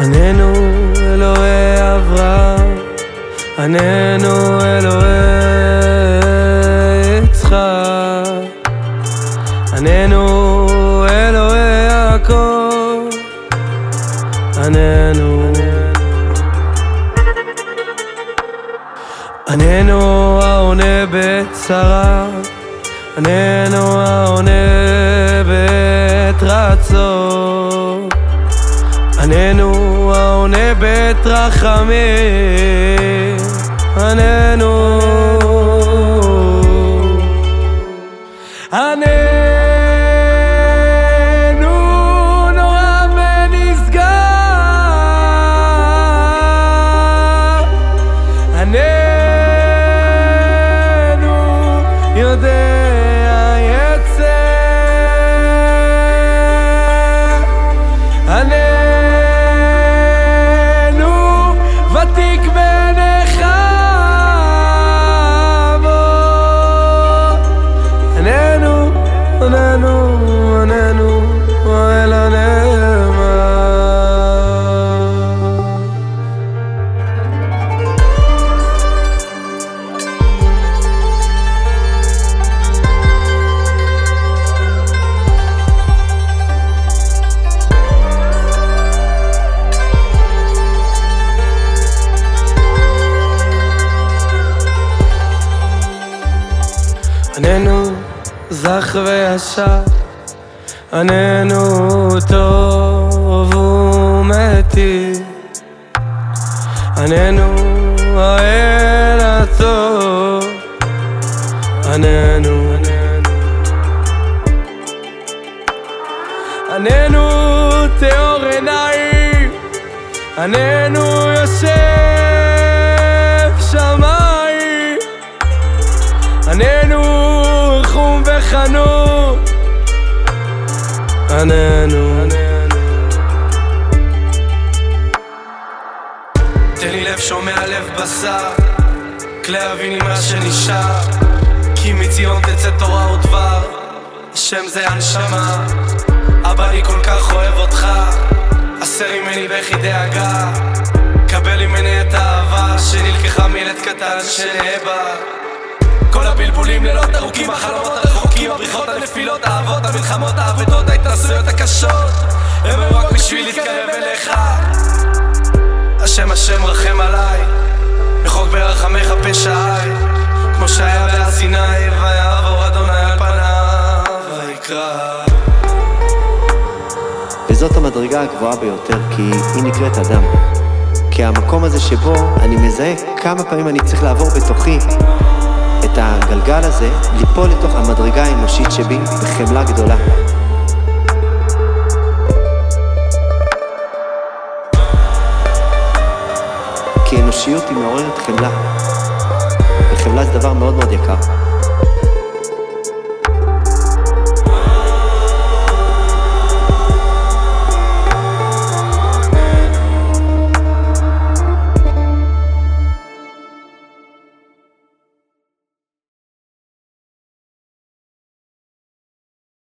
עננו אלוהי אברהם, עננו אלוהי יצחק, עננו אלוהי יעקב, עננו. עננו העונה בצרה, עננו העונה בעת רצון. עננו בית רחמים, עננו. עננו זך וישר, עננו טוב ומיטיב, עננו האל הטוב, עננו. עננו טהור עיניים, עננו יושב שמיים. עננו רחום וחנון עננו. תן לי לב שומע לב בשר. כלי אבין עם מה שנשאר. כי מציון תצא תורה ודבר. השם זה הנשמה. אבא אני כל כך אוהב אותך. הסר ממני בכי דאגה. קבל ממני את האהבה שנלקחה מילד קטן שנהיה בה כל הבלבולים, לילות ארוכים, השם השם רחם עליי מחוק ברחמך פשעי כמו שהיה בהר סיני ויעבור אדוני על פניו ויקרא וזאת המדרגה הגבוהה ביותר, כי היא נקראת אדם. כי המקום הזה שבו אני מזהה כמה פעמים אני צריך לעבור בתוכי את הגלגל הזה, ליפול לתוך המדרגה האנושית שבי בחמלה גדולה. כי אנושיות היא מעוררת חמלה, וחמלה זה דבר מאוד מאוד יקר.